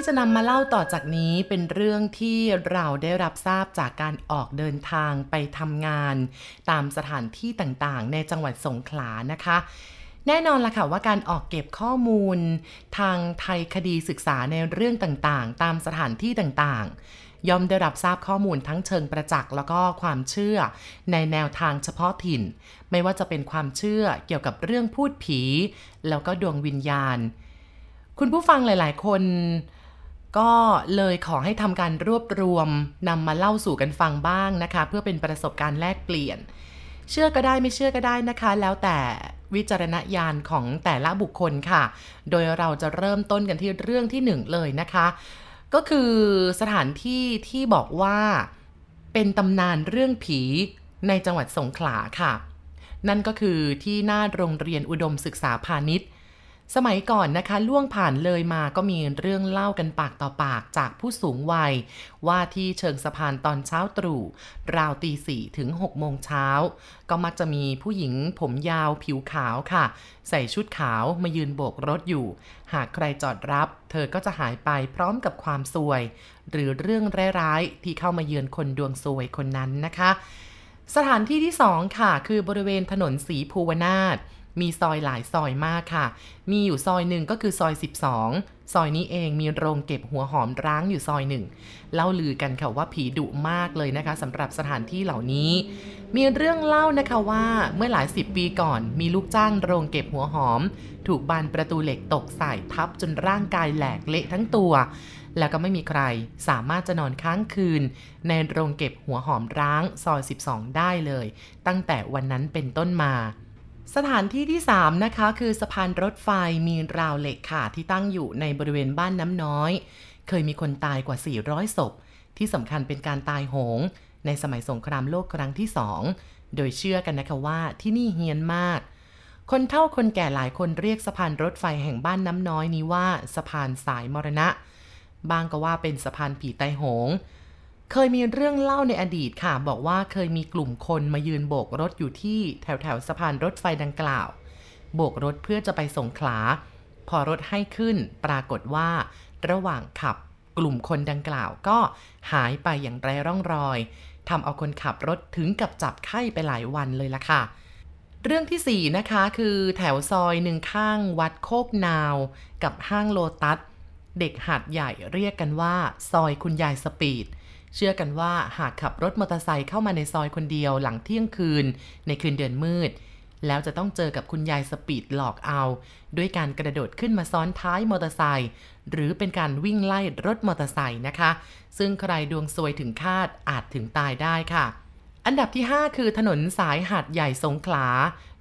ที่จะนำมาเล่าต่อจากนี้เป็นเรื่องที่เราได้รับทราบจากการออกเดินทางไปทำงาน ตามสถานที่ต่างๆ ในจังหวัดสงขลานะคะแน่นอนละค่ะว่าการออกเก็บข้อมูล ทางไทยคดีศึกษาในเรื่องต่างๆ ตามสถานที่ต่างๆ ย่อมได้รับทราบข้อมูลทั้งเชิงประจักษ์แล้วก็ความเชื่อ ในแนวทางเฉพาะถิ่น ไม่ว่าจะเป็นความเชื่อเกี่ยวกับเรื่องพูดผี แล้วก็ดวงวิญญาณ คุณผู้ฟังหลาย ๆ คน ก็เลยขอให้ทำการรวบรวมนำมาเล่าสู่กันฟังบ้างนะคะ เพื่อเป็นประสบการณ์แลกเปลี่ยน เชื่อก็ได้ไม่เชื่อก็ได้นะคะ แล้วแต่วิจารณญาณของแต่ละบุคคลค่ะ โดยเราจะเริ่มต้นกันที่เรื่องที่หนึ่งเลยนะคะ ก็คือสถานที่ที่บอกว่าเป็นตำนานเรื่องผีในจังหวัดสงขลาค่ะ นั่นก็คือที่หน้าโรงเรียนอุดมศึกษาพาณิชย์ สมัยก่อนนะคะล่วงผ่านเลยมาก็มีเรื่องเล่ากันปากต่อปากจากผู้สูงวัย ว่าที่เชิงสะพานตอนเช้าตรู่ราวตีสี่ถึง6โมงเช้า ก็มักจะมีผู้หญิงผมยาวผิวขาวค่ะ ใส่ชุดขาวมายืนโบกรถอยู่ หากใครจอดรับ เธอก็จะหายไปพร้อมกับความซวย หรือเรื่องร้ายๆที่เข้ามาเยือนคนดวงซวยคนนั้นนะคะ สถานที่ที่2ค่ะ คือบริเวณถนนสีภูวนาถ มีซอยหลายซอยมากค่ะ มีอยู่ซอยหนึ่งก็คือซอย 12 ซอยนี้เองมีโรงเก็บหัวหอมร้างอยู่ซอยหนึ่งเล่าลือกันค่ะว่าผีดุมากเลยนะคะสำหรับสถานที่เหล่านี้ มีเรื่องเล่านะคะว่าเมื่อหลายสิบปีก่อน มีลูกจ้างโรงเก็บหัวหอม ถูกบานประตูเหล็กตกใส่ทับจนร่างกายแหลกเละทั้งตัว แล้วก็ไม่มีใครสามารถจะนอนค้างคืน ในโรงเก็บหัวหอมร้างซอย 12 ได้เลย ตั้งแต่วันนั้นเป็นต้นมา สถานที่ที่ 3 นะคะ คือสะพานรถไฟมีราวเหล็กค่ะ ที่ตั้งอยู่ในบริเวณบ้านน้ำน้อย เคยมีคนตายกว่า 400 ศพ ที่สำคัญเป็นการตายโหง ในสมัยสงครามโลกครั้งที่สองโดยเชื่อกันนะคะว่าที่นี่เฮียนมาก คนเท่าคนแก่หลายคนเรียกสะพานรถไฟแห่งบ้านน้ำน้อยนี้ว่า สะพานสายมรณะ บางก็ว่าเป็นสะพานผีไตโหง เคยมีเรื่องเล่าในอดีตค่ะ บอกว่าเคยมีกลุ่มคนมายืนโบกรถอยู่ที่แถวแถวสะพานรถไฟดังกล่าว โบกรถเพื่อจะไปสงขลา พอรถให้ขึ้น ปรากฏว่า ระหว่างขับกลุ่มคนดังกล่าวก็หายไปอย่างไรร่องรอยทำเอาคนขับรถถึงกับจับไข้ไปหลายวันเลยล่ะค่ะ เรื่องที่ 4 นะคะคือแถวซอยหนึ่งข้างวัดโคกนาว กับห้างโลตัส เด็กหาดใหญ่เรียกกันว่า ซอยคุณยายสปีด เชื่อกันว่าหากขับรถมอเตอร์ไซค์เข้ามาในซอยคนเดียวหลังเที่ยงคืน ในคืนเดือนมืด แล้วจะต้องเจอกับคุณยายสปีดหลอกเอา ด้วยการกระโดดขึ้นมาซ้อนท้ายมอเตอร์ไซค์หรือเป็นการวิ่งไล่รถมอเตอร์ไซค์นะคะ ซึ่งใครดวงซวยถึงคาดอาจถึงตายได้ค่ะ อันดับที่ 5 คือถนนสายหาดใหญ่สงขลา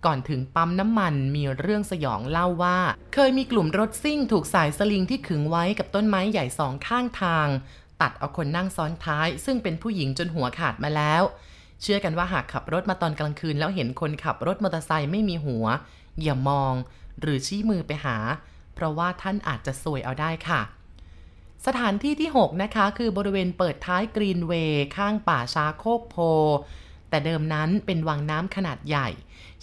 ก่อนถึงปั๊มน้ำมันมีเรื่องสยองเล่าว่า เคยมีกลุ่มรถซิ่งถูกสายสลิงที่ขึงไว้กับต้นไม้ใหญ่สองข้างทาง ตัดเอาคนนั่งซ้อนท้าย ซึ่งเป็นผู้หญิงจนหัวขาดมาแล้ว เชื่อกันว่าหากขับรถมาตอนกลางคืนแล้วเห็นคนขับรถมอเตอร์ไซค์ไม่มีหัว อย่ามอง หรือชี้มือไปหา เพราะว่าท่านอาจจะซวยเอาได้ค่ะ สถานที่ที่ 6 นะคะ คือบริเวณเปิดท้ายกรีนเวย์ข้างป่าชาโคกโพ แต่เดิมนั้นเป็นวังน้ำขนาดใหญ่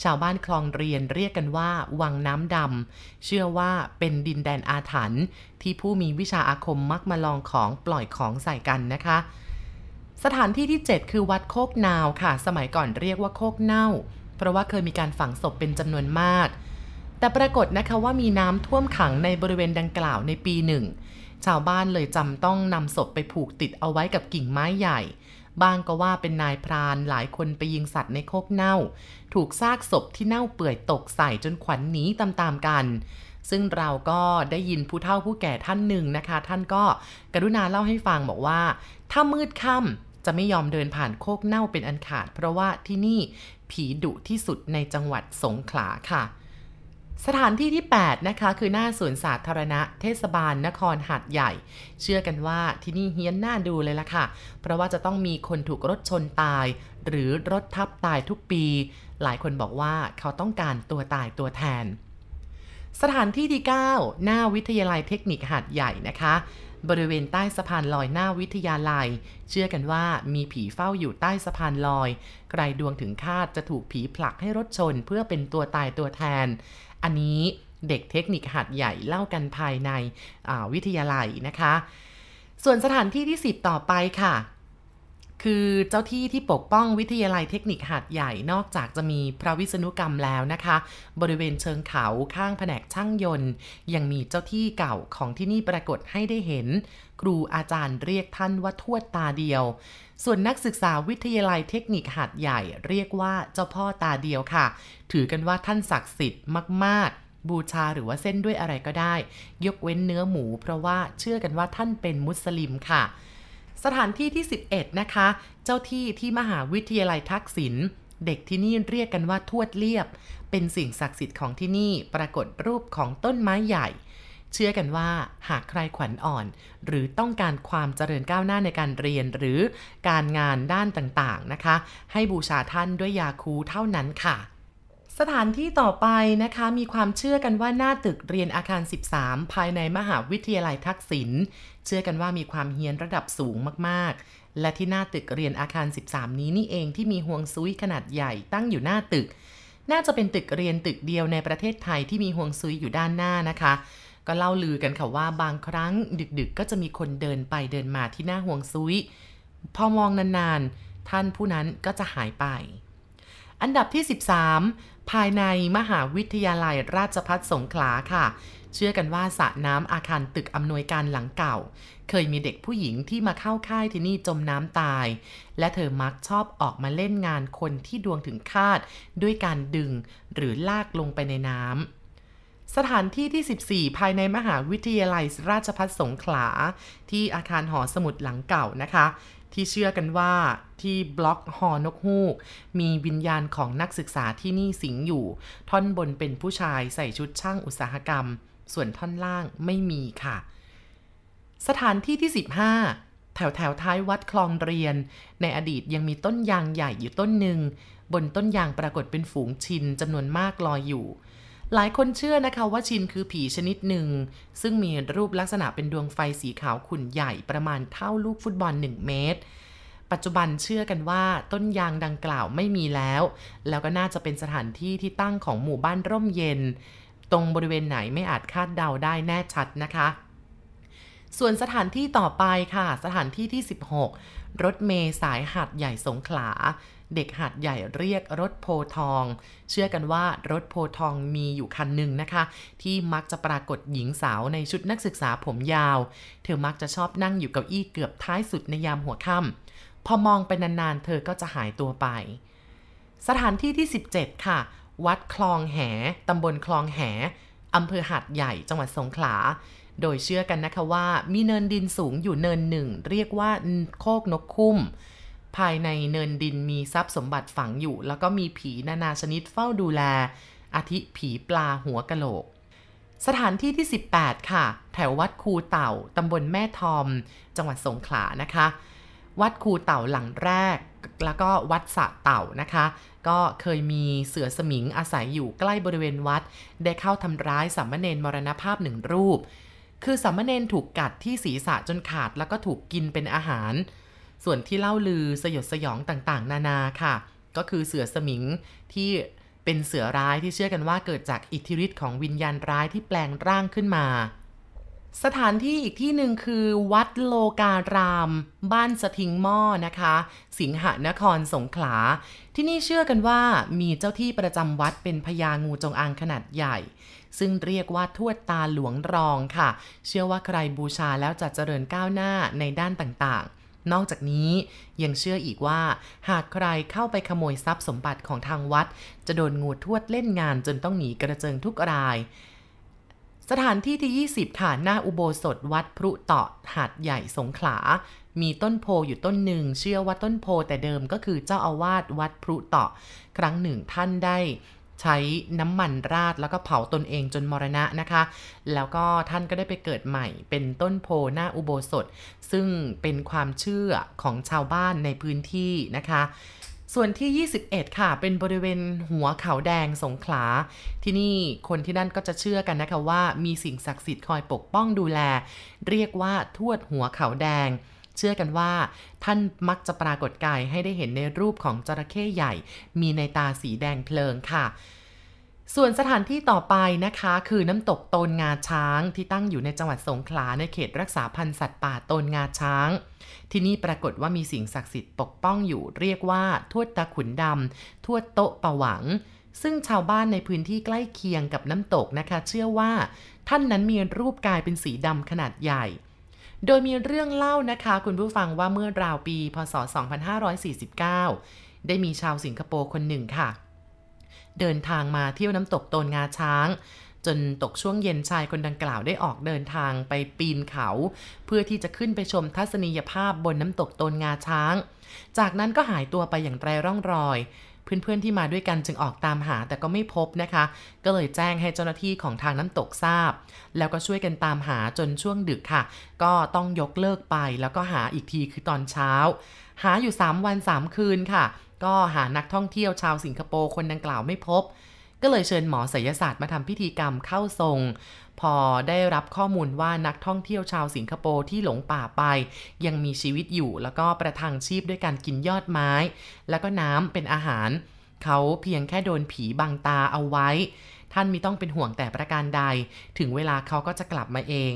ชาวบ้านคลองเรียนเรียกกันว่า วังน้ำดำ เชื่อว่าเป็นดินแดนอาถรรพ์ที่ผู้มีวิชาอาคมมักมาลองของปล่อยของใส่กันนะคะ สถานที่ที่ 7 คือวัดโคกนาวค่ะ สมัยก่อนเรียกว่าโคกเน่า เพราะว่าเคยมีการฝังศพเป็นจำนวนมาก แต่ปรากฏนะคะว่ามีน้ำท่วมขังในบริเวณดังกล่าวในปีหนึ่ง ชาวบ้านเลยจำต้องนำศพไปผูกติดเอาไว้กับกิ่งไม้ใหญ่ บ้างก็ว่าเป็นนายพรานหลายคนไปยิงสัตว์ในโคกเน่า ถูกซากศพที่เน่าเปื่อยตกใส่จนขวัญหนีตามๆกัน ซึ่งเราก็ได้ยินผู้เฒ่าผู้แก่ท่านหนึ่งนะคะ ท่านก็กรุณาเล่าให้ฟังบอกว่า ถ้ามืดค่ำจะไม่ยอมเดินผ่านโคกเน่าเป็นอันขาด เพราะว่าที่นี่ผีดุที่สุดในจังหวัดสงขลาค่ะ สถานที่ที่ 8 นะคะ คือหน้าสวนสาธารณะเทศบาลนครหัดใหญ่ เชื่อกันว่าที่นี่เฮี้ยนน่าดูเลยล่ะค่ะ เพราะว่าจะต้องมีคนถูกรถชนตาย หรือรถทับตายทุกปี หลายคนบอกว่าเขาต้องการตัวตายตัวแทน สถานที่ที่ 9 หน้าวิทยาลัยเทคนิคหัดใหญ่นะคะ บริเวณใต้สะพานลอยหน้าวิทยาลัย เชื่อกันว่ามีผีเฝ้าอยู่ใต้สะพานลอย ใครดวงถึงคาดจะถูกผีผลักให้รถชนเพื่อเป็นตัวตายตัวแทน อันนี้เด็กเทคนิคหัดใหญ่เล่ากันภายในวิทยาลัยนะคะ ส่วนสถานที่ที่ 10 ต่อไปค่ะ คือเจ้าที่ที่ปกป้องวิทยาลัยเทคนิคหาดใหญ่นอกจากจะมีพระวิษณุกรรมแล้วนะคะ บริเวณเชิงเขาข้างแผนกช่างยนต์ ยังมีเจ้าที่เก่าของที่นี่ปรากฏให้ได้เห็น ครูอาจารย์เรียกท่านว่าทวดตาเดียว ส่วนนักศึกษาวิทยาลัยเทคนิคหาดใหญ่ เรียกว่าเจ้าพ่อตาเดียวค่ะ ถือกันว่าท่านศักดิ์สิทธิ์มากๆบูชาหรือว่าเส้นด้วยอะไรก็ได้ ยกเว้นเนื้อหมู เพราะว่าเชื่อกันว่าท่านเป็นมุสลิมค่ะ สถานที่ที่ 11 นะคะ เจ้าที่ที่มหาวิทยาลัยทักษิณเด็กที่นี่เรียกกันว่าทวดเลียบ เป็นสิ่งศักดิ์สิทธิ์ของที่นี่ปรากฏรูปของต้นไม้ใหญ่ เชื่อกันว่าหากใครขวัญอ่อน หรือต้องการความเจริญก้าวหน้าในการเรียนหรือการงานด้านต่างๆนะคะ ให้บูชาท่านด้วยยาคูเท่านั้นค่ะ สถานที่ต่อไปนะคะมีความเชื่อกันว่าหน้าตึกเรียนอาคาร 13 ภายในมหาวิทยาลัยทักษิณเชื่อกันว่ามีความเฮียนระดับสูงมากๆ และที่หน้าตึกเรียนอาคาร 13 นี้นี่เองที่มีห่วงซุยขนาดใหญ่ตั้งอยู่หน้าตึก น่าจะเป็นตึกเรียนตึกเดียวในประเทศไทยที่มีห่วงซุยอยู่ด้านหน้านะคะ ก็เล่าลือกันค่ะว่าบางครั้งดึกๆ ก็จะมีคนเดินไปเดินมาที่หน้าห่วงซุยพอมองนานๆ ท่านผู้นั้นก็จะหายไป อันดับที่ 13 ภายในมหาวิทยาลัยราชพัฒสงขลาค่ะ เชื่อกันว่าสระน้ำอาคารตึกอำนวยการหลังเก่า เคยมีเด็กผู้หญิงที่มาเข้าค่ายที่นี่จมน้ำตาย และเธอมักชอบออกมาเล่นงานคนที่ดวงถึงคาด ด้วยการดึงหรือลากลงไปในน้ำสถานที่ที่ 14 ภายในมหาวิทยาลัยราชพัฒสงขลา ที่อาคารหอสมุดหลังเก่านะคะ ที่เชื่อกันว่าที่บล็อกหอนกฮูก มีวิญญาณของนักศึกษาที่นี่สิงอยู่ ท่อนบนเป็นผู้ชายใส่ชุดช่างอุตสาหกรรม ส่วนท่อนล่างไม่มีค่ะ สถานที่ที่ 15 แถวแถวท้ายวัดคลองเรียน ในอดีตยังมีต้นยางใหญ่อยู่ต้นหนึ่ง บนต้นยางปรากฏเป็นฝูงชินจำนวนมากลอยอยู่ หลายคนเชื่อนะคะว่าชินคือผีชนิดหนึ่ง ซึ่งมีรูปลักษณะเป็นดวงไฟสีขาวขุ่นใหญ่ประมาณเท่าลูกฟุตบอล 1 เมตร ปัจจุบันเชื่อกันว่าต้นยางดังกล่าวไม่มีแล้ว แล้วก็น่าจะเป็นสถานที่ที่ตั้งของหมู่บ้านร่มเย็น ตรงบริเวณไหนไม่อาจคาดเดาได้แน่ชัดนะคะ ส่วนสถานที่ต่อไปค่ะ สถานที่ที่ 16 รถเมย์สายหัดใหญ่สงขลา เด็กหัดใหญ่เรียกรถโพทอง เชื่อกันว่ารถโพทองมีอยู่คันหนึ่งนะคะ ที่มักจะปรากฏหญิงสาวในชุดนักศึกษาผมยาว เธอมักจะชอบนั่งอยู่เก้าอี้เกือบท้ายสุดในยามหัวค่ำพอมองไปนานๆ เธอก็จะหายตัวไป สถานที่ที่ 17 ค่ะ วัดคลองแหตำบลคลองแหอำเภอหัดใหญ่จังหวัดสงขลาโดยเชื่อกันนะคะว่ามีเนินดินสูงอยู่เนินหนึ่ง เรียกว่าโคกนกคุ้ม ภายในเนินดินมีทรัพย์สมบัติฝังอยู่ แล้วก็มีผีนานาชนิดเฝ้าดูแล อาทิผีปลาหัวกะโหลก สถานที่ที่ 18 ค่ะ แถววัดคูเต่าตำบลแม่ทอม จังหวัดสงขลานะคะ วัดคูเต่าหลังแรก แล้วก็วัดสะเต่านะคะ ก็เคยมีเสือสมิงอาศัยอยู่ใกล้บริเวณวัด ได้เข้าทำร้ายสามเณรมรณภาพหนึ่งรูป คือสามเณรถูกกัดที่ศีรษะจนขาดแล้วก็ถูกกินเป็นอาหาร ส่วนที่เล่าลือสยดสยองต่างๆ นานาค่ะ ก็คือเสือสมิงที่เป็นเสือร้ายที่เชื่อกันว่าเกิดจากอิทธิฤทธิ์ของวิญญาณร้ายที่แปลงร่างขึ้นมา สถานที่อีกที่หนึ่งคือวัดโลการาม บ้านสทิงหม้อนะคะ สิงหนครสงขลา ที่นี่เชื่อกันว่ามีเจ้าที่ประจำวัดเป็นพญางูจงอางขนาดใหญ่ ซึ่งเรียกว่าทวดตาหลวงรองค่ะ เชื่อว่าใครบูชาแล้วจะเจริญก้าวหน้าในด้านต่างๆ นอกจากนี้ยังเชื่ออีกว่า หากใครเข้าไปขโมยทรัพย์สมบัติของทางวัด จะโดนงูทวดเล่นงานจนต้องหนีกระเจิงทุกราย สถานที่ที่ 20 ค่ะหน้าอุโบสถวัดพรุเตาะหาดใหญ่สงขลา มีต้นโพอยู่ต้นหนึ่ง เชื่อว่าต้นโพแต่เดิมก็คือเจ้าอาวาสวัดพรุเตาะ ครั้งหนึ่งท่านได้ ใช้น้ำมันราดแล้วก็เผาตนเองจนมรณะนะคะ แล้วก็ท่านก็ได้ไปเกิดใหม่เป็นต้นโพหน้าอุโบสถ ซึ่งเป็นความเชื่อของชาวบ้านในพื้นที่นะคะ ส่วนที่ 21 ค่ะ เป็นบริเวณหัวเขาแดงสงขลา ที่นี่คนที่นั่นก็จะเชื่อกันนะคะว่ามีสิ่งศักดิ์สิทธิ์คอยปกป้องดูแล เรียกว่าทวดหัวเขาแดง เชื่อกันว่า ท่านมักจะปรากฏกายให้ได้เห็นในรูปของจระเข้ใหญ่ มีในตาสีแดงเพลิงค่ะส่วนสถานที่ต่อไปนะคะคือน้ำตกโตนงาช้างที่ตั้งอยู่ในจังหวัดสงขลาในเขตรักษาพันธุ์สัตว์ป่าโตนงาช้าง ที่นี่ปรากฏว่ามีสิ่งศักดิ์สิทธิ์ปกป้องอยู่เรียกว่าทวดตาขุนดำทวดโตะปะหวัง ซึ่งชาวบ้านในพื้นที่ใกล้เคียงกับน้ำตกนะคะ เชื่อว่า ท่านนั้นมีรูปกายเป็นสีดำขนาดใหญ่ โดยมีเรื่องเล่านะคะคุณผู้ฟังว่าเมื่อราวปี พศ 2549 ได้มีชาวสิงคโปร์คนหนึ่งค่ะ เดินทางมาเที่ยวน้ำตกโตนงาช้าง จนตกช่วงเย็นชายคนดังกล่าวได้ออกเดินทางไปปีนเขา เพื่อที่จะขึ้นไปชมทัศนียภาพบนน้ำตกโตนงาช้าง จากนั้นก็หายตัวไปอย่างไรร่องรอย เพื่อนๆที่มาด้วยกันจึงออกตามหาแต่ก็ไม่พบนะคะ ก็เลยแจ้งให้เจ้าหน้าที่ของทางน้ำตกทราบ แล้วก็ช่วยกันตามหาจนช่วงดึกค่ะ ก็ต้องยกเลิกไปแล้วก็หาอีกทีคือตอนเช้า หาอยู่ 3 วัน 3 คืนค่ะ ก็หานักท่องเที่ยวชาวสิงคโปร์คนดังกล่าวไม่พบ ก็เลยเชิญหมอศิลศาสตร์มาทำพิธีกรรมเข้าทรง พอได้รับข้อมูลว่านักท่องเที่ยวชาวสิงคโปร์ที่หลงป่าไป ยังมีชีวิตอยู่แล้วก็ประทังชีพด้วยการกินยอดไม้ แล้วก็น้ำเป็นอาหาร เขาเพียงแค่โดนผีบังตาเอาไว้ ท่านมีต้องเป็นห่วงแต่ประการใด ถึงเวลาเขาก็จะกลับมาเอง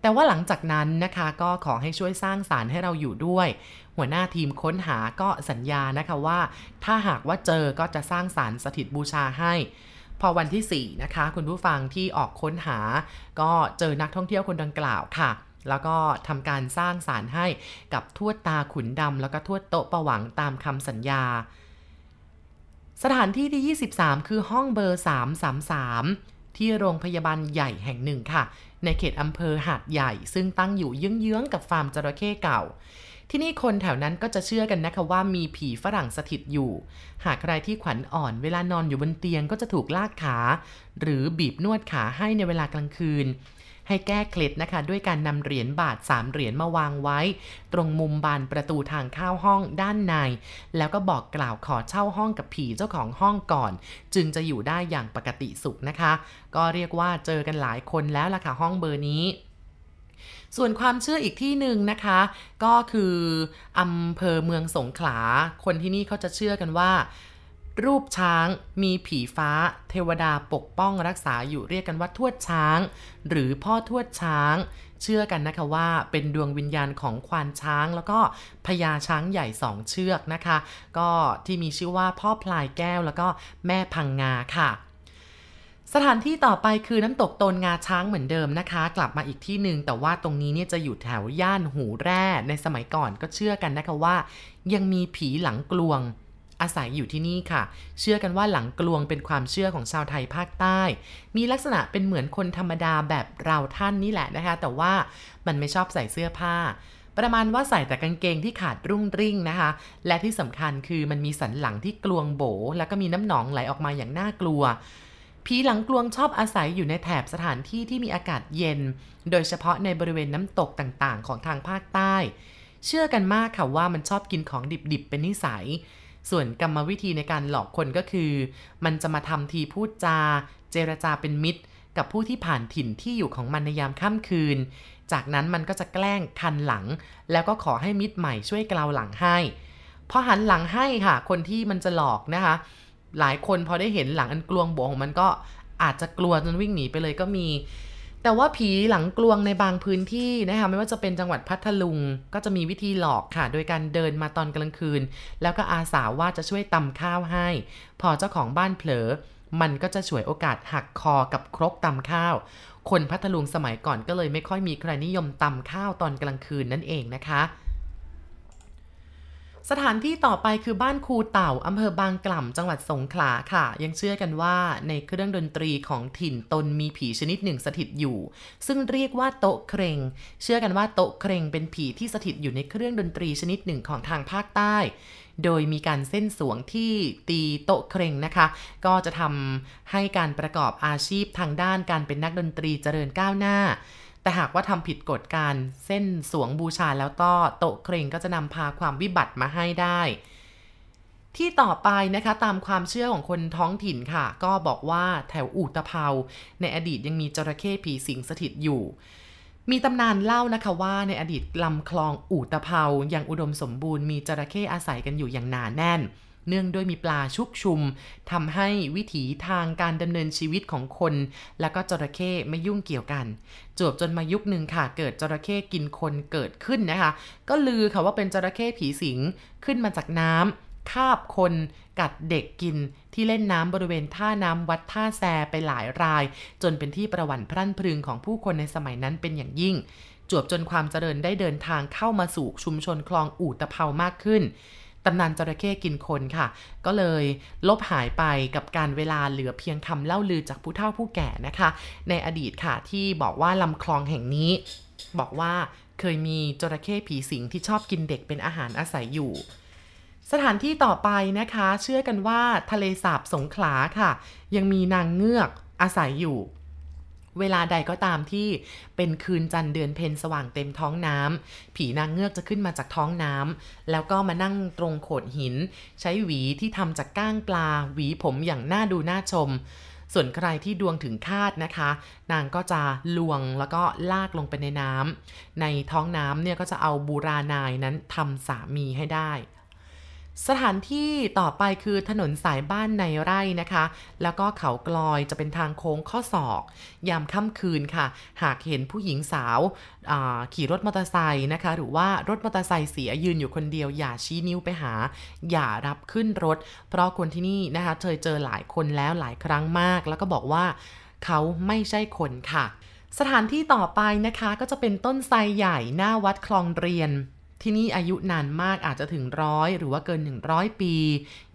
แต่ว่าหลังจากนั้นนะคะก็ขอให้ช่วยสร้างสารให้เราอยู่ด้วย หัวหน้าทีมค้นหาก็สัญญานะคะว่า ถ้าหากว่าเจอก็จะสร้างสารสถิตบูชาให้ พอวันที่ 4 นะคะ คุณผู้ฟังที่ออกค้นหา ก็เจอนักท่องเที่ยวคนดังกล่าวค่ะ แล้วก็ทำการสร้างสารให้กับทวดตาขุนดำแล้วก็ทวดโตะประหวังตามคำสัญญา สถานที่ที่ 23 คือห้องเบอร์ 333ที่โรงพยาบาลใหญ่แห่งหนึ่งค่ะ ในเขตอำเภอหาดใหญ่ ซึ่งตั้งอยู่เยื้องๆกับฟาร์มจระเข้เก่า ที่นี่คนแถวนั้นก็จะเชื่อกันนะคะว่ามีผีฝรั่งสถิตอยู่ หากใครที่ขวัญอ่อนเวลานอนอยู่บนเตียงก็จะถูกลากขา หรือบีบนวดขาให้ในเวลากลางคืน ให้แก้เคล็ดนะคะ ด้วยการนำเหรียญบาทสามเหรียญมาวางไว้ ตรงมุมบานประตูทางเข้าห้องด้านใน แล้วก็บอกกล่าวขอเช่าห้องกับผีเจ้าของห้องก่อน จึงจะอยู่ได้อย่างปกติสุขนะคะ ก็เรียกว่าเจอกันหลายคนแล้วล่ะค่ะห้องเบอร์นี้ ส่วนความเชื่ออีกที่หนึ่งนะคะ ก็คืออำเภอเมืองสงขลา คนที่นี่เขาจะเชื่อกันว่า รูปช้างมีผีฟ้า เทวดาปกป้องรักษาอยู่เรียกกันว่าทวดช้าง หรือพ่อทวดช้าง เชื่อกันนะคะว่าเป็นดวงวิญญาณของควานช้าง แล้วก็พญาช้างใหญ่สองเชือกนะคะ ก็ที่มีชื่อว่าพ่อพลายแก้วแล้วก็แม่พังงาค่ะ สถานที่ต่อไปคือน้ำตกตนงาช้างเหมือนเดิมนะคะ กลับมาอีกที่หนึ่งแต่ว่าตรงนี้เนี่ยจะอยู่แถวย่านหูแร่ในสมัยก่อนก็เชื่อกันนะคะว่า ยังมีผีหลังกลวง อาศัยอยู่ที่นี่ค่ะ เชื่อกันว่าหลังกลวงเป็นความเชื่อของชาวไทยภาคใต้ มีลักษณะเป็นเหมือนคนธรรมดาแบบเราท่านนี่แหละนะคะ แต่ว่ามันไม่ชอบใส่เสื้อผ้า ประมาณว่าใส่แต่กางเกงที่ขาดรุ่งริ่งนะคะ และที่สำคัญคือมันมีสันหลังที่กลวงโบแล้วก็มีน้ำหนองไหลออกมาอย่างน่ากลัว ผีหลังกลวงชอบอาศัยอยู่ในแถบสถานที่ที่มีอากาศเย็น โดยเฉพาะในบริเวณน้ำตกต่างๆ ของทางภาคใต้ เชื่อกันมากค่ะว่ามันชอบกินของดิบๆ เป็นนิสัย ส่วนกรรมวิธีในการหลอกคนก็คือ มันจะมาทำทีพูดจา เจรจาเป็นมิตร กับผู้ที่ผ่านถิ่นที่อยู่ของมันในยามค่ำคืน จากนั้นมันก็จะแกล้งคันหลัง แล้วก็ขอให้มิตรใหม่ช่วยกล่าวหลังให้พอหันหลังให้ค่ะ คนที่มันจะหลอกนะคะ หลายคนพอได้เห็นหลังอันกลวงโบของมันก็อาจจะกลัวจนวิ่งหนีไปเลยก็มี แต่ว่าผีหลังกลวงในบางพื้นที่นะคะไม่ว่าจะเป็นจังหวัดพัทลุง ก็จะมีวิธีหลอกค่ะ โดยการเดินมาตอนกลางคืน แล้วก็อาสาว่าจะช่วยตำข้าวให้ พอเจ้าของบ้านเผลอ มันก็จะฉวยโอกาสหักคอกับครกตำข้าว คนพัทลุงสมัยก่อนก็เลยไม่ค่อยมีใครนิยมตำข้าวตอนกลางคืนนั่นเองนะคะ สถานที่ต่อไปคือบ้านครูเต่าอำเภอบางกล่ำจังหวัดสงขลาค่ะ ยังเชื่อกันว่าในเครื่องดนตรีของถิ่นตนมีผีชนิดหนึ่งสถิตอยู่ ซึ่งเรียกว่าโต๊ะเครง เชื่อกันว่าโต๊ะเครงเป็นผีที่สถิตอยู่ในเครื่องดนตรีชนิดหนึ่งของทางภาคใต้ โดยมีการเส้นสวงที่ตีโต๊ะเครงนะคะ ก็จะทำให้การประกอบอาชีพทางด้านการเป็นนักดนตรีเจริญก้าวหน้า แต่หากว่าทำผิดกฎการเส้นสวงบูชาแล้วก็โตะเครงก็จะนำพาความวิบัติมาให้ได้ ที่ต่อไปนะคะตามความเชื่อของคนท้องถิ่นค่ะ ก็บอกว่าแถวอู่ตะเภา ในอดีตยังมีจระเข้ผีสิงสถิตอยู่ มีตำนานเล่านะคะว่าในอดีตลำคลองอู่ตะเภายังอุดมสมบูรณ์มีจระเข้อาศัยกันอยู่อย่างหนาแน่น เนื่องด้วยมีปลาชุกชุมทำให้วิถีทางการดำเนินชีวิตของคน แล้วก็จระเข้ไม่ยุ่งเกี่ยวกัน จวบจนมายุคหนึ่งค่ะ เกิดจระเข้กินคนเกิดขึ้นนะคะ ก็ลือค่ะว่าเป็นจระเข้ผีสิงขึ้นมาจากน้ำคาบคนกัดเด็กกินที่เล่นน้ำบริเวณท่าน้ำวัดท่าแซไปหลายราย จนเป็นที่ประวัติพรั่นพรึงของผู้คนในสมัยนั้นเป็นอย่างยิ่ง จวบจนความเจริญได้เดินทางเข้ามาสู่ชุมชนคลองอู่ตะเภามากขึ้น ตำนานจระเข้กินคนค่ะ ก็เลยลบหายไปกับการเวลาเหลือเพียงคำเล่าลือจากผู้เฒ่าผู้แก่นะคะ ในอดีตค่ะที่บอกว่าลำคลองแห่งนี้ บอกว่าเคยมีจระเข้ผีสิงที่ชอบกินเด็กเป็นอาหารอาศัยอยู่ สถานที่ต่อไปนะคะ เชื่อกันว่าทะเลสาบสงขลาค่ะ ยังมีนางเงือกอาศัยอยู่ เวลาใดก็ตามที่เป็นคืนจันเดือนเพนสว่างเต็มท้องน้ำผีนางเงือกจะขึ้นมาจากท้องน้ำแล้วก็มานั่งตรงโขดหิน ใช้หวีที่ทำจากก้างปลา หวีผมอย่างน่าดูน่าชม ส่วนใครที่ดวงถึงคาดนะคะ นางก็จะลวงแล้วก็ลากลงไปในน้ำในท้องน้ำเนี่ยก็จะเอาบูรานายนั้นทำสามีให้ได้ สถานที่ต่อไปคือถนนสายบ้านในไร่นะคะ แล้วก็เขากลอยจะเป็นทางโค้งข้อศอก ยามค่ำคืนค่ะ หากเห็นผู้หญิงสาวขี่รถมอเตอร์ไซค์นะคะ หรือว่ารถมอเตอร์ไซค์เสียยืนอยู่คนเดียว อย่าชี้นิ้วไปหา อย่ารับขึ้นรถ เพราะคนที่นี่นะคะเคยเจอหลายคนแล้วหลายครั้งมาก แล้วก็บอกว่าเขาไม่ใช่คนค่ะ สถานที่ต่อไปนะคะก็จะเป็นต้นไทรใหญ่หน้าวัดคลองเรียน ที่นี่อายุนานมากอาจจะถึงร้อยหรือว่าเกิน 100 ปี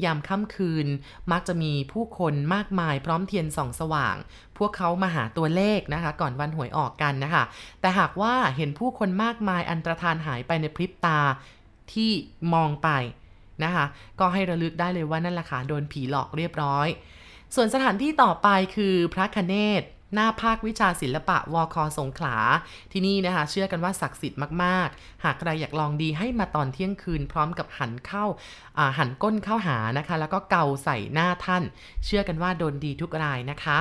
ยามค่ำคืน มักจะมีผู้คนมากมายพร้อมเทียนส่องสว่าง พวกเขามาหาตัวเลขนะคะ ก่อนวันหวยออกกันนะคะ แต่หากว่าเห็นผู้คนมากมายอันตรธานหายไปในพริบตาที่มองไปนะคะ ก็ให้ระลึกได้เลยว่านั่นแหละค่ะโดนผีหลอกเรียบร้อย ส่วนสถานที่ต่อไปคือพระคเนศ หน้าภาควิชาศิลปะวอคอสงขลา ที่นี่นะคะ เชื่อกันว่าศักดิ์สิทธิ์มาก ๆ หากใครอยากลองดีให้มาตอนเที่ยงคืน พร้อมกับหันเข้าหันก้นเข้าหานะคะ แล้วก็เกาใส่หน้าท่าน เชื่อกันว่าโดนดีทุกรายนะคะ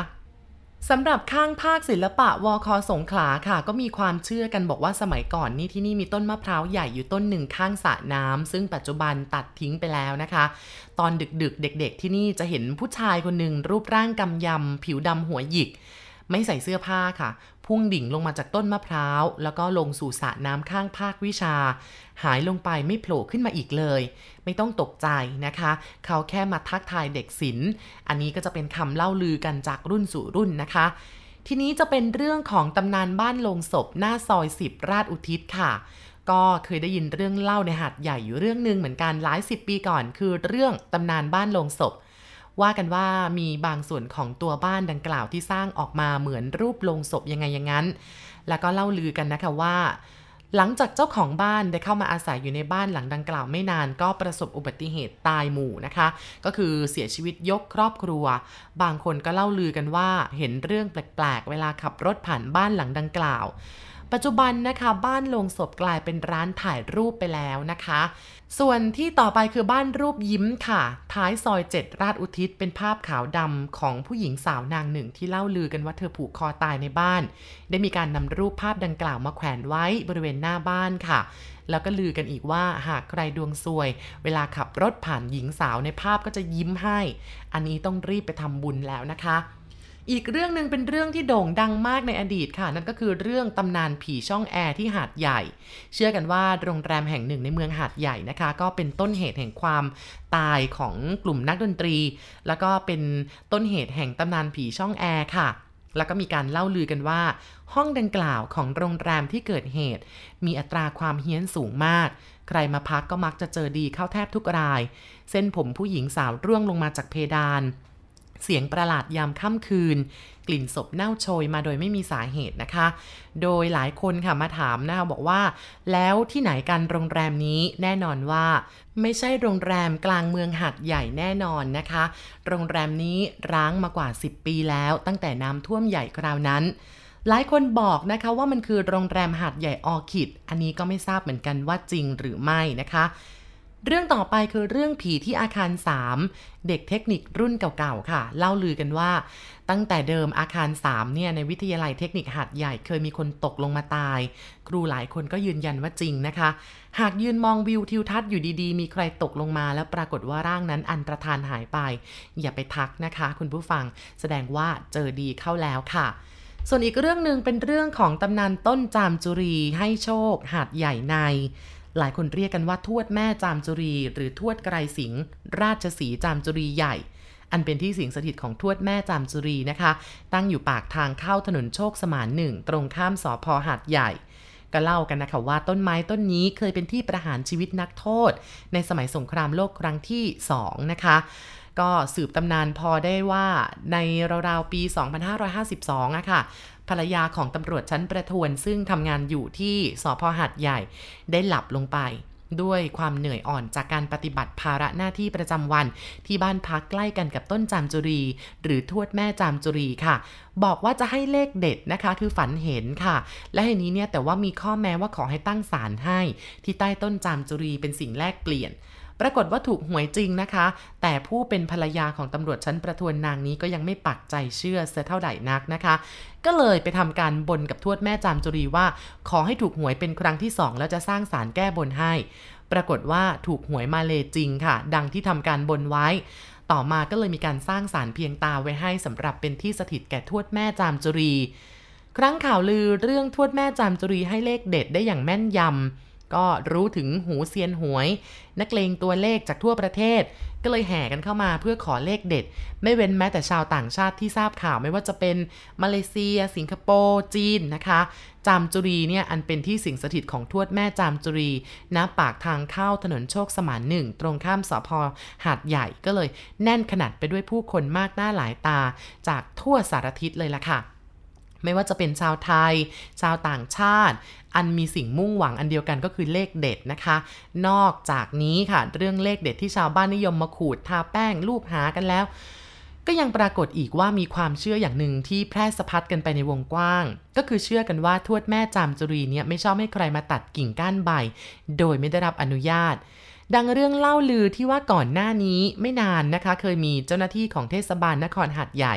สำหรับข้างภาคศิลปะวอคอสงขลาค่ะ ก็มีความเชื่อกันบอกว่าสมัยก่อนนี่ที่นี่มีต้นมะพร้าวใหญ่อยู่ต้นหนึ่งข้างสระน้ำซึ่งปัจจุบันตัดทิ้งไปแล้วนะคะ ตอนดึกๆ เด็ก ๆ ที่นี่จะเห็นผู้ชายคนหนึ่งรูปร่างกำยำผิวดำหัวหยิก ไม่ใส่เสื้อผ้าค่ะ พุ่งดิ่งลงมาจากต้นมะพร้าว แล้วก็ลงสู่สระน้ำข้างภาควิชา หายลงไปไม่โผล่ขึ้นมาอีกเลย ไม่ต้องตกใจนะคะ เขาแค่มาทักทายเด็กศิลป์อันนี้ก็จะเป็นคำเล่าลือกันจากรุ่นสู่รุ่นนะคะ ทีนี้จะเป็นเรื่องของตำนานบ้านลงศพหน้าซอยสิบราชอุทิศค่ะก็เคยได้ยินเรื่องเล่าในหัดใหญ่อยู่เรื่องหนึ่งเหมือนกันหลายสิบปีก่อน คือเรื่องตำนานบ้านลงศพ ว่ากันว่ามีบางส่วนของตัวบ้านดังกล่าวที่สร้างออกมาเหมือนรูปลงศพยังไงอย่างนั้น แล้วก็เล่าลือกันนะคะว่า หลังจากเจ้าของบ้านได้เข้ามาอาศัยอยู่ในบ้านหลังดังกล่าวไม่นาน ก็ประสบอุบัติเหตุตายหมู่นะคะ ก็คือเสียชีวิตยกครอบครัว บางคนก็เล่าลือกันว่าเห็นเรื่องแปลกๆ เวลาขับรถผ่านบ้านหลังดังกล่าว ปัจจุบันนะคะบ้านลงศพกลายเป็นร้านถ่ายรูปไปแล้วนะคะ ส่วนที่ต่อไปคือบ้านรูปยิ้มค่ะ ท้ายซอยเจ็ดราชอุทิศเป็นภาพขาวดำของผู้หญิงสาวนางหนึ่งที่เล่าลือกันว่าเธอผูกคอตายในบ้าน ได้มีการนำรูปภาพดังกล่าวมาแขวนไว้บริเวณหน้าบ้านค่ะ แล้วก็ลือกันอีกว่าหากใครดวงซวย เวลาขับรถผ่านหญิงสาวในภาพก็จะยิ้มให้ อันนี้ต้องรีบไปทำบุญแล้วนะคะ อีกเรื่องหนึ่งเป็นเรื่องที่โด่งดังมากในอดีตค่ะ นั่นก็คือเรื่องตำนานผีช่องแอร์ที่หาดใหญ่ เชื่อกันว่าโรงแรมแห่งหนึ่งในเมืองหาดใหญ่นะคะ ก็เป็นต้นเหตุแห่งความตายของกลุ่มนักดนตรี แล้วก็เป็นต้นเหตุแห่งตำนานผีช่องแอร์ค่ะแล้วก็มีการเล่าลือกันว่า ห้องดังกล่าวของโรงแรมที่เกิดเหตุ มีอัตราความเฮี้ยนสูงมาก ใครมาพักก็มักจะเจอดีเข้าแทบทุกราย เส้นผมผู้หญิงสาวร่วงลงมาจากเพดาน เสียงประหลาดยามค่ำคืน กลิ่นศพเน่าโชยมาโดยไม่มีสาเหตุนะคะ โดยหลายคนค่ะมาถามนะคะบอกว่า แล้วที่ไหนกันโรงแรมนี้แน่นอนว่า ไม่ใช่โรงแรมกลางเมืองหัดใหญ่แน่นอนนะคะ โรงแรมนี้ร้างมากว่า 10 ปีแล้วตั้งแต่น้ำท่วมใหญ่คราวนั้นหลายคนบอกนะคะว่ามันคือโรงแรมหาดใหญ่ออคิด อันนี้ก็ไม่ทราบเหมือนกันว่าจริงหรือไม่นะคะ เรื่องต่อไปคือเรื่องผีที่อาคาร 3 เด็กเทคนิครุ่นเก่าๆ ค่ะ เล่าลือกันว่า ตั้งแต่เดิมอาคาร 3 เนี่ย ในวิทยาลัยเทคนิคหัดใหญ่เคยมีคนตกลงมาตาย ครูหลายคนก็ยืนยันว่าจริงนะคะ หากยืนมองวิวทิวทัศน์อยู่ดีๆ มีใครตกลงมาแล้วปรากฏว่าร่างนั้นอันตรธานหายไป อย่าไปทักนะคะ คุณผู้ฟังแสดงว่าเจอดีเข้าแล้วค่ะส่วนอีกเรื่องหนึ่งเป็นเรื่องของตำนานต้นจามจุรีให้โชค หาดใหญ่ใน หลายคนเรียกกันว่าทวดแม่จามจุรี หรือทวดไกรสิงห์ราชสีจามจุรีใหญ่ อันเป็นที่สิงสถิตของทวดแม่จามจุรีนะคะ ตั้งอยู่ปากทางเข้าถนนโชคสมานหนึ่งตรงข้ามสอพอหาดใหญ่ก็เล่ากันนะคะว่าต้นไม้ต้นนี้เคยเป็นที่ประหารชีวิตนักโทษ ในสมัยสงครามโลกครั้งที่ 2 นะคะ ก็สืบตำนานพอได้ว่าในราวๆปี 2552อะค่ะ ภรรยาของตำรวจชั้นประทวน ซึ่งทำงานอยู่ที่สพหัดใหญ่ได้หลับลงไป ด้วยความเหนื่อยอ่อนจากการปฏิบัติภาระหน้าที่ประจำวัน ที่บ้านพักใกล้กันกับต้นจามจุรี หรือทวดแม่จามจุรีค่ะ บอกว่าจะให้เลขเด็ดนะคะ คือฝันเห็นค่ะ และทีนี้เนี่ยแต่ว่ามีข้อแม้ว่าขอให้ตั้งศาลให้ ที่ใต้ต้นจามจุรีเป็นสิ่งแลกเปลี่ยน ปรากฏว่าถูกหวยจริงนะคะ แต่ผู้เป็นภรรยาของตำรวจชั้นประทวนนางนี้ก็ยังไม่ปักใจเชื่อเสียเท่าใดนักนะคะ ก็เลยไปทำการบนกับทวดแม่จามจุรีว่า ขอให้ถูกหวยเป็นครั้งที่สองแล้วจะสร้างศาลแก้บนให้ ปรากฏว่าถูกหวยมาเลจริงค่ะ ดังที่ทำการบนไว้ ต่อมาก็เลยมีการสร้างศาลเพียงตาไว้ให้สำหรับเป็นที่สถิตแก่ทวดแม่จามจุรี ครั้งข่าวลือเรื่องทวดแม่จามจุรีให้เลขเด็ดได้อย่างแม่นยำ ก็รู้ถึงหูเซียนหวย นักเลงตัวเลขจากทั่วประเทศ ก็เลยแห่กันเข้ามาเพื่อขอเลขเด็ด ไม่เว้นแม้แต่ชาวต่างชาติที่ทราบข่าวไม่ว่าจะเป็นมาเลเซีย สิงคโปร์จีนนะคะ จามจุรีเนี่ยอันเป็นที่สิงสถิตของทวดแม่จามจุรีณปากทางเข้าถนนโชคสมานหนึ่งตรงข้ามสพหาดใหญ่ก็เลยแน่นขนาดไปด้วยผู้คนมากหน้าหลายตาจากทั่วสารทิศเลยล่ะค่ะ ไม่ว่าจะเป็นชาวไทย ชาวต่างชาติ อันมีสิ่งมุ่งหวังอันเดียวกันก็คือเลขเด็ดนะคะ นอกจากนี้ค่ะ เรื่องเลขเด็ดที่ชาวบ้านนิยมมาขูดทาแป้งรูปหากันแล้ว ก็ยังปรากฏอีกว่ามีความเชื่ออย่างหนึ่งที่แพร่สะพัดกันไปในวงกว้าง ก็คือเชื่อกันว่าทวดแม่จามจุรีเนี่ยไม่ชอบให้ใครมาตัดกิ่งก้านใบ โดยไม่ได้รับอนุญาต ดังเรื่องเล่าลือที่ว่าก่อนหน้านี้ไม่นานนะคะ เคยมีเจ้าหน้าที่ของเทศบาลนครหัดใหญ่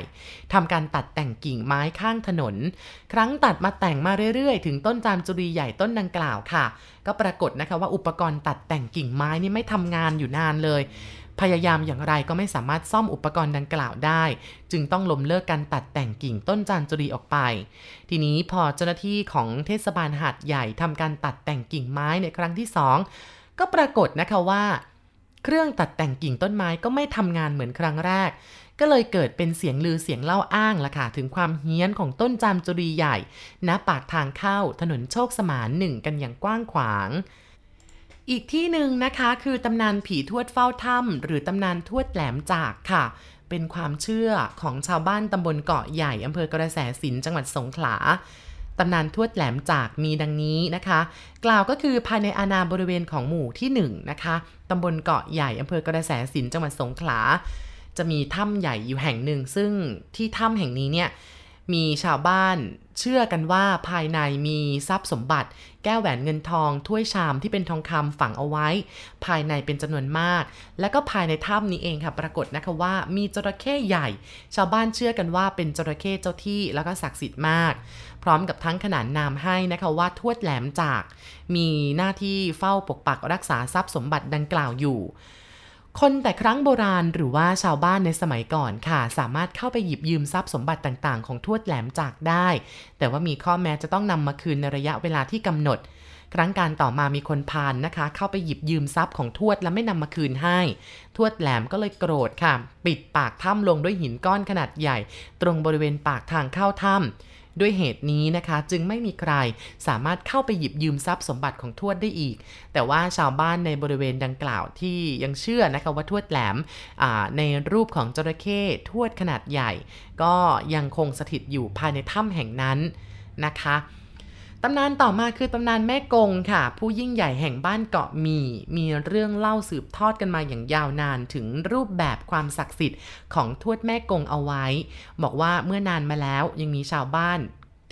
ทำการตัดแต่งกิ่งไม้ข้างถนน ครั้งตัดมาแต่งมาเรื่อยๆ ถึงต้นจามจุรีใหญ่ต้นดังกล่าวค่ะ ก็ปรากฏนะคะว่าอุปกรณ์ตัดแต่งกิ่งไม้นี่ไม่ทำงานอยู่นานเลยพยายามอย่างไรก็ไม่สามารถซ่อมอุปกรณ์ดังกล่าวได้ จึงต้องล้มเลิกการตัดแต่งกิ่งต้นจานจุรีออกไป ทีนี้พอเจ้าหน้าที่ของเทศบาลหาดใหญ่ทำการตัดแต่งกิ่งไม้ในครั้งที่สอง ก็ปรากฏนะคะว่า เครื่องตัดแต่งกิ่งต้นไม้ก็ไม่ทำงานเหมือนครั้งแรก ก็เลยเกิดเป็นเสียงลือเสียงเล่าอ้างล่ะค่ะ ถึงความเฮี้ยนของต้นจามจุรีใหญ่ณปากทางเข้าถนนโชคสมานหนึ่งกันอย่างกว้างขวางอีกที่หนึ่งนะคะคือตำนานผีทวดเฝ้าถ้ำหรือตำนานทวดแหลมจากค่ะ เป็นความเชื่อของชาวบ้านตำบลเกาะใหญ่อำเภอกระแสสินจังหวัดสงขลา ตำนานทวดแหลมจากมีดังนี้นะคะ กล่าวก็คือภายในอาณาบริเวณของหมู่ที่1นนะคะตำบลเกาะใหญ่อำเภอกระแสสินจังหวัดสงขลา จะมีถ้ำใหญ่อยู่แห่งหนึ่ง ซึ่งที่ถ้ำแห่งนี้เนี่ย มีชาวบ้านเชื่อกันว่าภายในมีทรัพย์สมบัติ แก้วแหวนเงินทองถ้วยชามที่เป็นทองคำฝังเอาไว้ ภายในเป็นจำนวนมาก แล้วก็ภายในถ้ำนี้เองค่ะปรากฏนะคะว่ามีจระเข้ใหญ่ ชาวบ้านเชื่อกันว่าเป็นจระเข้เจ้าที่แล้วก็ศักดิ์สิทธิ์มาก พร้อมกับทั้งขนานนามให้นะคะว่าทวดแหลมจาก มีหน้าที่เฝ้าปกปักรักษาทรัพย์สมบัติดังกล่าวอยู่ คนแต่ครั้งโบราณหรือว่าชาวบ้านในสมัยก่อนค่ะ สามารถเข้าไปหยิบยืมทรัพย์สมบัติต่างๆ ของทวดแหลมจากได้ แต่ว่ามีข้อแม้จะต้องนำมาคืนในระยะเวลาที่กำหนด ครั้งการต่อมามีคนพานนะคะ เข้าไปหยิบยืมทรัพย์ของทวดแล้วไม่นำมาคืนให้ ทวดแหลมก็เลยโกรธค่ะ ปิดปากถ้ำลงด้วยหินก้อนขนาดใหญ่ ตรงบริเวณปากทางเข้าถ้ำ ด้วยเหตุนี้นะคะจึงไม่มีใครสามารถเข้าไปหยิบยืมทรัพย์สมบัติของทวดได้อีก แต่ว่าชาวบ้านในบริเวณดังกล่าวที่ยังเชื่อนะคะว่าทวดแหลมในรูปของจระเข้ทวดขนาดใหญ่ ก็ยังคงสถิตอยู่ภายในถ้ำแห่งนั้นนะคะ ตำนานต่อมาคือตำนานแม่กงค่ะ ผู้ยิ่งใหญ่แห่งบ้านเกาะมี มีเรื่องเล่าสืบทอดกันมาอย่างยาวนานถึงรูปแบบความศักดิ์สิทธิ์ของทวดแม่กงเอาไว้ บอกว่าเมื่อนานมาแล้วยังมีชาวบ้าน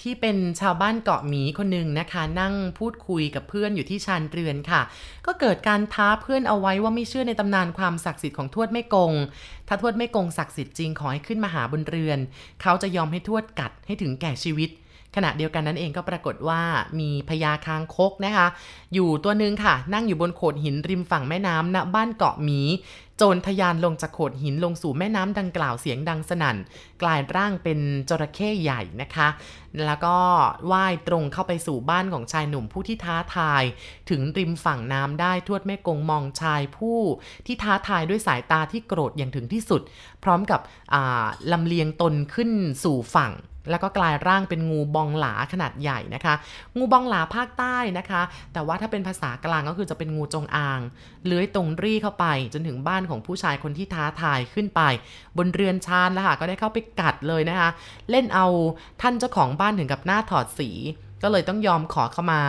ที่เป็นชาวบ้านเกาะหมีคนหนึ่งนะคะ นั่งพูดคุยกับเพื่อนอยู่ที่ชานเรือนค่ะ ก็เกิดการท้าเพื่อนเอาไว้ว่าไม่เชื่อในตำนานความศักดิ์สิทธิ์ของทวดไม่กง ถ้าทวดไม่กงศักดิ์สิทธิ์จริงขอให้ขึ้นมาหาบนเรือน เขาจะยอมให้ทวดกัดให้ถึงแก่ชีวิต ขณะเดียวกันนั้นเองก็ปรากฏว่ามีพญาคางคกนะคะ อยู่ตัวหนึ่งค่ะ นั่งอยู่บนโขดหินริมฝั่งแม่น้ำณบ้านเกาะหมีโจรทยานลงจากโขดหินลงสู่แม่น้ำดังกล่าวเสียงดังสนั่น กลายร่างเป็นจระเข้ใหญ่นะคะ แล้วก็ว่ายตรงเข้าไปสู่บ้านของชายหนุ่มผู้ที่ท้าทาย ถึงริมฝั่งน้ำได้ทวดแม่กงมองชายผู้ที่ท้าทายด้วยสายตาที่โกรธอย่างถึงที่สุด พร้อมกับลำเลียงตนขึ้นสู่ฝั่ง แล้วก็กลายร่างเป็นงูบองหลาขนาดใหญ่นะคะ งูบองหลาภาคใต้นะคะ แต่ว่าถ้าเป็นภาษากลางก็คือจะเป็นงูจงอาง เลื้อยตรงรี่เข้าไป จนถึงบ้านของผู้ชายคนที่ท้าทายขึ้นไป บนเรือนชานแล้วค่ะก็ได้เข้าไปกัดเลยนะคะ เล่นเอาท่านเจ้าของบ้านถึงกับหน้าถอดสี ก็เลยต้องยอมขอเข้ามา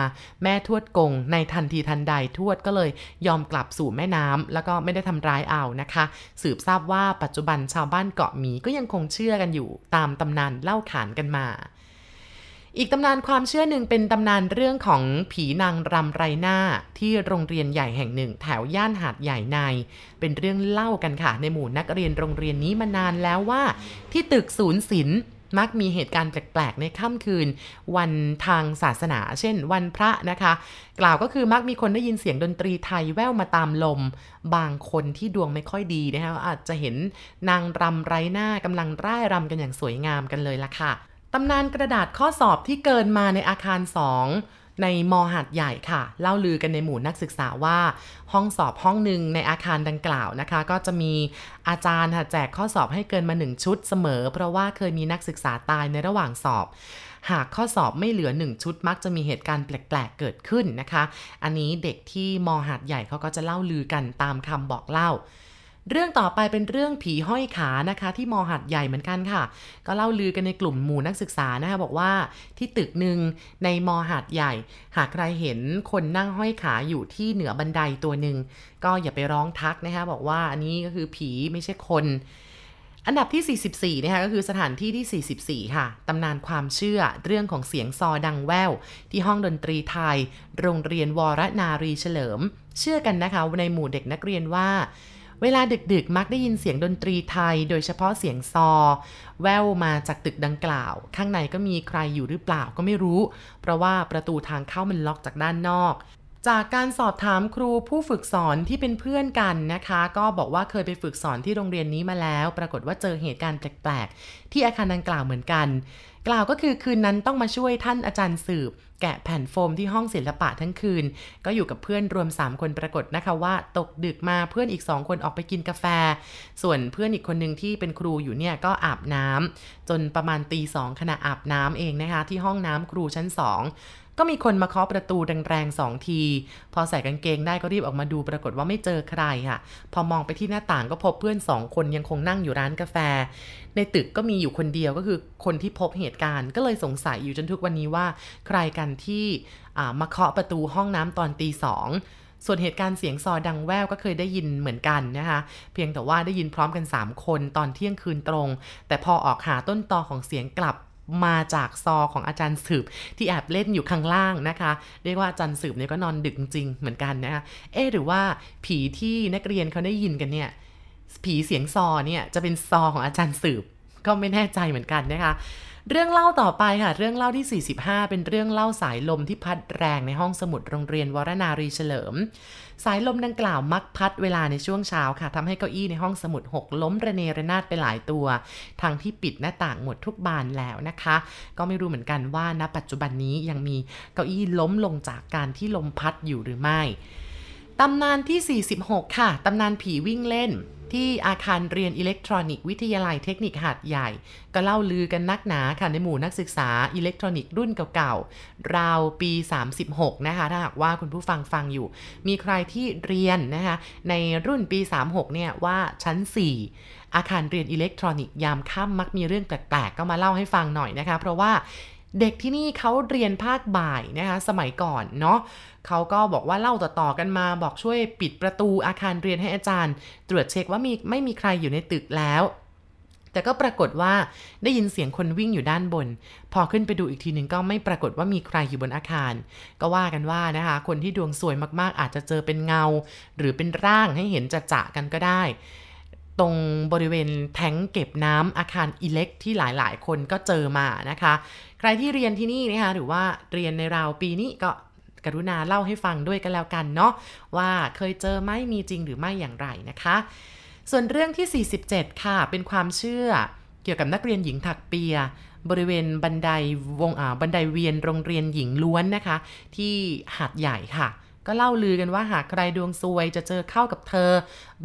แม่ทวดกง ในทันทีทันใดทวดก็เลยยอมกลับสู่แม่น้ำแล้วก็ไม่ได้ทำร้ายเอานะคะ สืบทราบว่าปัจจุบันชาวบ้านเกาะหมีก็ยังคงเชื่อกันอยู่ตามตำนานเล่าขานกันมาอีกตำนานความเชื่อหนึ่งเป็นตำนานเรื่องของผีนางรำไรหน้าที่โรงเรียนใหญ่แห่งหนึ่ง แถวย่านหาดใหญ่ใน เป็นเรื่องเล่ากันค่ะ ในหมู่นักเรียนโรงเรียนนี้มานานแล้วว่า ที่ตึกศูนย์ศิลป์ มักมีเหตุการณ์แปลกๆ ในค่ำคืน วันทางศาสนา เช่น วันพระนะคะ กล่าวก็คือมักมีคนได้ยินเสียงดนตรีไทยแว่วมาตามลม บางคนที่ดวงไม่ค่อยดีนะคะอาจจะเห็นนางรำไร้หน้ากำลังร่ายรำกันอย่างสวยงามกันเลยล่ะค่ะตำนานกระดาษข้อสอบที่เกินมาในอาคารสองในมหัดใหญ่ค่ะ เล่าลือกันในหมู่นักศึกษาว่า ห้องสอบห้องหนึ่งในอาคารดังกล่าวนะคะ ก็จะมีอาจารย์แจกข้อสอบให้เกินมา1ชุดเสมอ เพราะว่าเคยมีนักศึกษาตายในระหว่างสอบ หากข้อสอบไม่เหลือ1ชุดมักจะมีเหตุการณ์แปลกๆเกิดขึ้นนะคะ อันนี้เด็กที่มหัดใหญ่เขาก็จะเล่าลือกันตามคำบอกเล่า เรื่องต่อไปเป็นเรื่องผีห้อยขานะคะ ที่มอหัดใหญ่เหมือนกันค่ะ ก็เล่าลือกันในกลุ่มหมู่นักศึกษานะคะบอกว่าที่ตึกหนึ่งในมอหัดใหญ่ หากใครเห็นคนนั่งห้อยขาอยู่ที่เหนือบันไดตัวหนึ่งก็อย่าไปร้องทักนะคะบอกว่าอันนี้ก็คือผีไม่ใช่คนอันดับที่ 44 นะคะก็คือสถานที่ที่ 44 ค่ะ ตำนานความเชื่อเรื่องของเสียงซอดังแววที่ห้องดนตรีไทย โรงเรียนวรนารีเฉลิม เชื่อกันนะคะในหมู่เด็กนักเรียนว่า เวลาดึกๆ มักได้ยินเสียงดนตรีไทย โดยเฉพาะเสียงซอ แววมาจากตึกดังกล่าว ข้างในก็มีใครอยู่หรือเปล่าก็ไม่รู้ เพราะว่าประตูทางเข้ามันล็อกจากด้านนอก จากการสอบถามครูผู้ฝึกสอนที่เป็นเพื่อนกันนะคะ ก็บอกว่าเคยไปฝึกสอนที่โรงเรียนนี้มาแล้ว ปรากฏว่าเจอเหตุการณ์แปลกๆ ที่อาคารดังกล่าวเหมือนกัน กล่าวก็คือคืนนั้นต้องมาช่วยท่านอาจารย์สืบ แกะแผ่นโฟมที่ห้องศิลปะทั้งคืน ก็อยู่กับเพื่อนรวม 3 คนปรากฏนะคะว่า ตกดึกมาเพื่อนอีก 2 คนออกไปกินกาแฟ ส่วนเพื่อนอีกคนหนึ่งที่เป็นครูอยู่เนี่ยก็อาบน้ำจนประมาณตีสองขณะอาบน้ำเองนะคะ ที่ห้องน้ำครูชั้น 2 ก็มีคนมาเคาะประตูแรงๆสองที พอใส่กางเกงได้ก็รีบออกมาดูปรากฏว่าไม่เจอใครค่ะ พอมองไปที่หน้าต่างก็พบเพื่อนสองคนยังคงนั่งอยู่ร้านกาแฟ ในตึกก็มีอยู่คนเดียวก็คือคนที่พบเหตุการณ์ ก็เลยสงสัยอยู่จนทุกวันนี้ว่า ใครกันที่มาเคาะประตูห้องน้ำตอนตีสองส่วนเหตุการณ์เสียงซอดังแววก็เคยได้ยินเหมือนกันนะคะ เพียงแต่ว่าได้ยินพร้อมกัน 3 คนตอนเที่ยงคืนตรง แต่พอออกหาต้นตอของเสียงกลับ มาจากซอของอาจารย์สืบที่แอบเล่นอยู่ข้างล่างนะคะ เรียกว่าอาจารย์สืบเนี่ยก็นอนดึกจริงเหมือนกันนะคะเอ๊หรือว่าผีที่นักเรียนเขาได้ยินกันเนี่ยผีเสียงซอเนี่ยจะเป็นซอของอาจารย์สืบก็ไม่แน่ใจเหมือนกันนะคะ เรื่องเล่าต่อไปค่ะ เรื่องเล่าที่ 45 เป็นเรื่องเล่าสายลมที่พัดแรงในห้องสมุดโรงเรียนวรนารีเฉลิม สายลมดังกล่าวมักพัดเวลาในช่วงเช้าค่ะทำให้เก้าอี้ในห้องสมุดหกล้มระเนระนาดไปหลายตัวทางที่ปิดหน้าต่างหมดทุกบานแล้วนะคะ ก็ไม่รู้เหมือนกันว่าณปัจจุบันนี้ยังมีเก้าอี้ล้มลงจากการที่ลมพัดอยู่หรือไม่ตำนานที่ 46 ค่ะ ตำนานผีวิ่งเล่น ที่อาคารเรียนอิเล็กทรอนิกส์วิทยาลัยเทคนิคหาดใหญ่ ก็เล่าลือกันนักหนาค่ะในหมู่นักศึกษาอิเล็กทรอนิกส์รุ่นเก่าๆ ราวปี 36 นะคะ ถ้าหากว่าคุณผู้ฟังฟังอยู่ มีใครที่เรียนนะคะในรุ่นปี 36 เนี่ยว่าชั้น 4 อาคารเรียนอิเล็กทรอนิกส์ยามค่ำมักมีเรื่องแปลกๆ ก็มาเล่าให้ฟังหน่อยนะคะ เพราะว่า เด็กที่นี่เขาเรียนภาคบ่ายนะคะสมัยก่อนเนาะเขาก็บอกว่าเล่าต่อๆกันมาบอกช่วยปิดประตูอาคารเรียนให้อาจารย์ ตรวจเช็คว่ามีไม่มีใครอยู่ในตึกแล้ว แต่ก็ปรากฏว่าได้ยินเสียงคนวิ่งอยู่ด้านบน พอขึ้นไปดูอีกทีหนึ่งก็ไม่ปรากฏว่ามีใครอยู่บนอาคาร ก็ว่ากันว่านะคะ คนที่ดวงสวยมากๆ อาจจะเจอเป็นเงา หรือเป็นร่างให้เห็นจะจะกันก็ได้ตรงบริเวณแทงเก็บน้ำอาคารอิเล็กที่หลายๆ คนก็เจอมานะคะ ใครที่เรียนที่นี่นะคะหรือว่าเรียนในราวปีนี้ก็กรุณาเล่าให้ฟังด้วยกันแล้วกันเนาะว่าเคยเจอไหมมีจริงหรือไม่อย่างไรนะคะ ส่วนเรื่องที่ 47 ค่ะ เป็นความเชื่อเกี่ยวกับนักเรียนหญิงถักเปีย บริเวณบันไดวงอ่าบันไดเวียนโรงเรียนหญิงล้วนนะคะ ที่หาดใหญ่ค่ะ ก็เล่าลือกันว่าหากใครดวงซวยจะเจอเข้ากับเธอ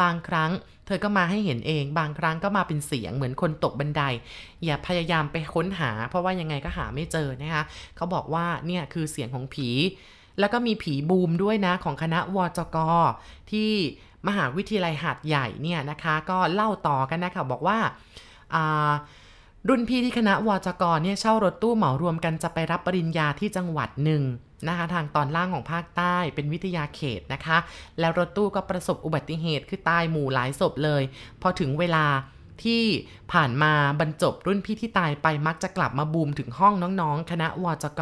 บางครั้ง เธอก็มาให้เห็นเอง บางครั้งก็มาเป็นเสียงเหมือนคนตกบันได อย่าพยายามไปค้นหา เพราะว่ายังไงก็หาไม่เจอนะคะเขาบอกว่าเนี่ยคือเสียงของผี แล้วก็มีผีบูมด้วยนะของคณะวจก ที่มหาวิทยาลัยหาดใหญ่เนี่ยนะคะ ก็เล่าต่อกันนะคะบอกว่ารุ่นพี่ที่คณะวจกเนี่ยเช่ารถตู้เหมารวมกันจะไปรับปริญญาที่จังหวัดหนึ่ง นะคะทางตอนล่างของภาคใต้เป็นวิทยาเขตนะคะ แล้วรถตู้ก็ประสบอุบัติเหตุคือตายหมู่หลายศพเลย พอถึงเวลาที่ผ่านมาบรรจบรุ่นพี่ที่ตายไปมักจะกลับมาบูมถึงห้องน้องๆ คณะวจก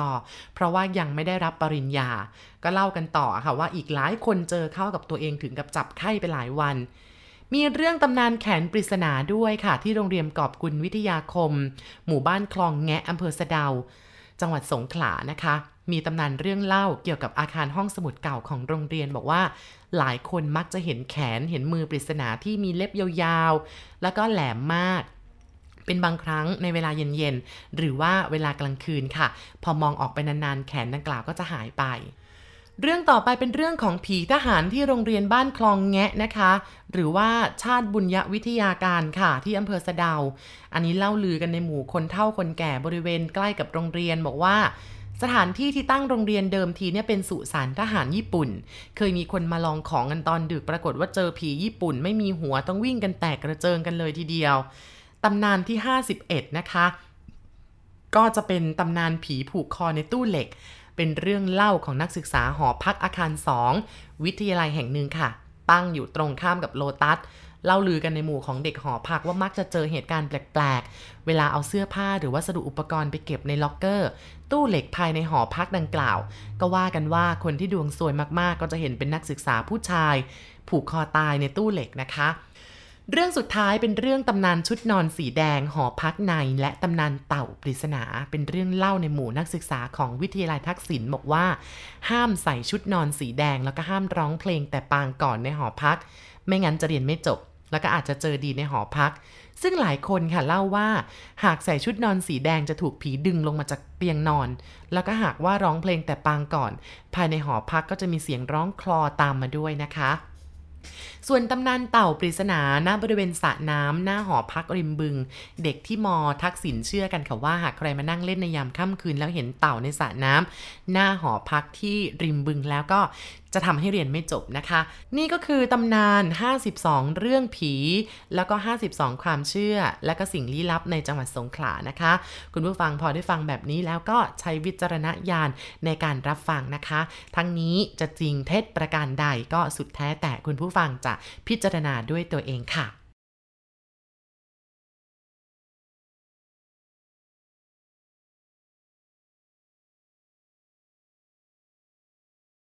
เพราะว่ายังไม่ได้รับปริญญา ก็เล่ากันต่อค่ะว่าอีกหลายคนเจอเข้ากับตัวเองถึงกับจับไข้ไปหลายวัน มีเรื่องตำนานแขนปริศนาด้วยค่ะ ที่โรงเรียนกอบกุลวิทยาคม หมู่บ้านคลองแงะอำเภอสะเดา จังหวัดสงขลานะคะ มีตำนานเรื่องเล่าเกี่ยวกับอาคารห้องสมุดเก่าของโรงเรียนบอกว่า หลายคนมักจะเห็นแขนเห็นมือปริศนาที่มีเล็บยาวๆ แล้วก็แหลมมากเป็นบางครั้งในเวลาเย็นๆ หรือว่าเวลากลางคืนค่ะ พอมองออกไปนานๆ แขนดังกล่าวก็จะหายไป เรื่องต่อไปเป็นเรื่องของผีทหารที่โรงเรียนบ้านคลองแงะนะคะ หรือว่าชาติบุญยวิทยาการค่ะที่อำเภอสะเดา อันนี้เล่าลือกันในหมู่คนเฒ่าคนแก่บริเวณใกล้กับโรงเรียนบอกว่า สถานที่ที่ตั้งโรงเรียนเดิมทีเนี่ยเป็นสุสานทหารญี่ปุ่น เคยมีคนมาลองของกันตอนดึกปรากฏว่าเจอผีญี่ปุ่น ไม่มีหัวต้องวิ่งกันแตกกระเจิงกันเลยทีเดียว ตำนานที่ 51 นะคะ ก็จะเป็นตำนานผีผูกคอในตู้เหล็ก เป็นเรื่องเล่าของนักศึกษาหอพักอาคารสองวิทยาลัยแห่งหนึ่งค่ะ ตั้งอยู่ตรงข้ามกับโลตัส เล่าลือกันในหมู่ของเด็กหอพักว่ามักจะเจอเหตุการณ์แปลกๆ เวลาเอาเสื้อผ้าหรือวัสดุอุปกรณ์ไปเก็บในล็อกเกอร์ ตู้เหล็กภายในหอพักดังกล่าว ก็ว่ากันว่าคนที่ดวงสวยมากๆ ก็จะเห็นเป็นนักศึกษาผู้ชาย ผูกคอตายในตู้เหล็กนะคะเรื่องสุดท้ายเป็นเรื่องตำนานชุดนอนสีแดงหอพักใน และตำนานเต่าปริศนา เป็นเรื่องเล่าในหมู่นักศึกษาของวิทยาลัยทักษิณบอกว่า ห้ามใส่ชุดนอนสีแดงแล้วก็ห้ามร้องเพลงแต่ปางก่อนในหอพัก ไม่งั้นจะเรียนไม่จบ แล้วก็อาจจะเจอดีในหอพัก ซึ่งหลายคนค่ะเล่าว่า หากใส่ชุดนอนสีแดงจะถูกผีดึงลงมาจากเตียงนอน แล้วก็หากว่าร้องเพลงแต่ปางก่อน ภายในหอพักก็จะมีเสียงร้องคลอตามมาด้วยนะคะ ส่วนตำนานเต่าปริศนาณบริเวณสระน้ำหน้าหอพักริมบึง เด็กที่มอทักษิณเชื่อกันค่ะว่าหากใครมานั่งเล่นในยามค่ำคืนแล้วเห็นเต่าในสระน้ำหน้าหอพักที่ริมบึงแล้วก็ จะทำให้เรียนไม่จบนะคะ นี่ก็คือตำนาน 52 เรื่องผี แล้วก็ 52 ความเชื่อ และก็สิ่งลี้ลับในจังหวัดสงขลานะคะ คุณผู้ฟังพอได้ฟังแบบนี้แล้วก็ใช้วิจารณญาณในการรับฟังนะคะ ทั้งนี้จะจริงเท็จประการใดก็สุดแท้แต่คุณผู้ฟังจะพิจารณาด้วยตัวเองค่ะ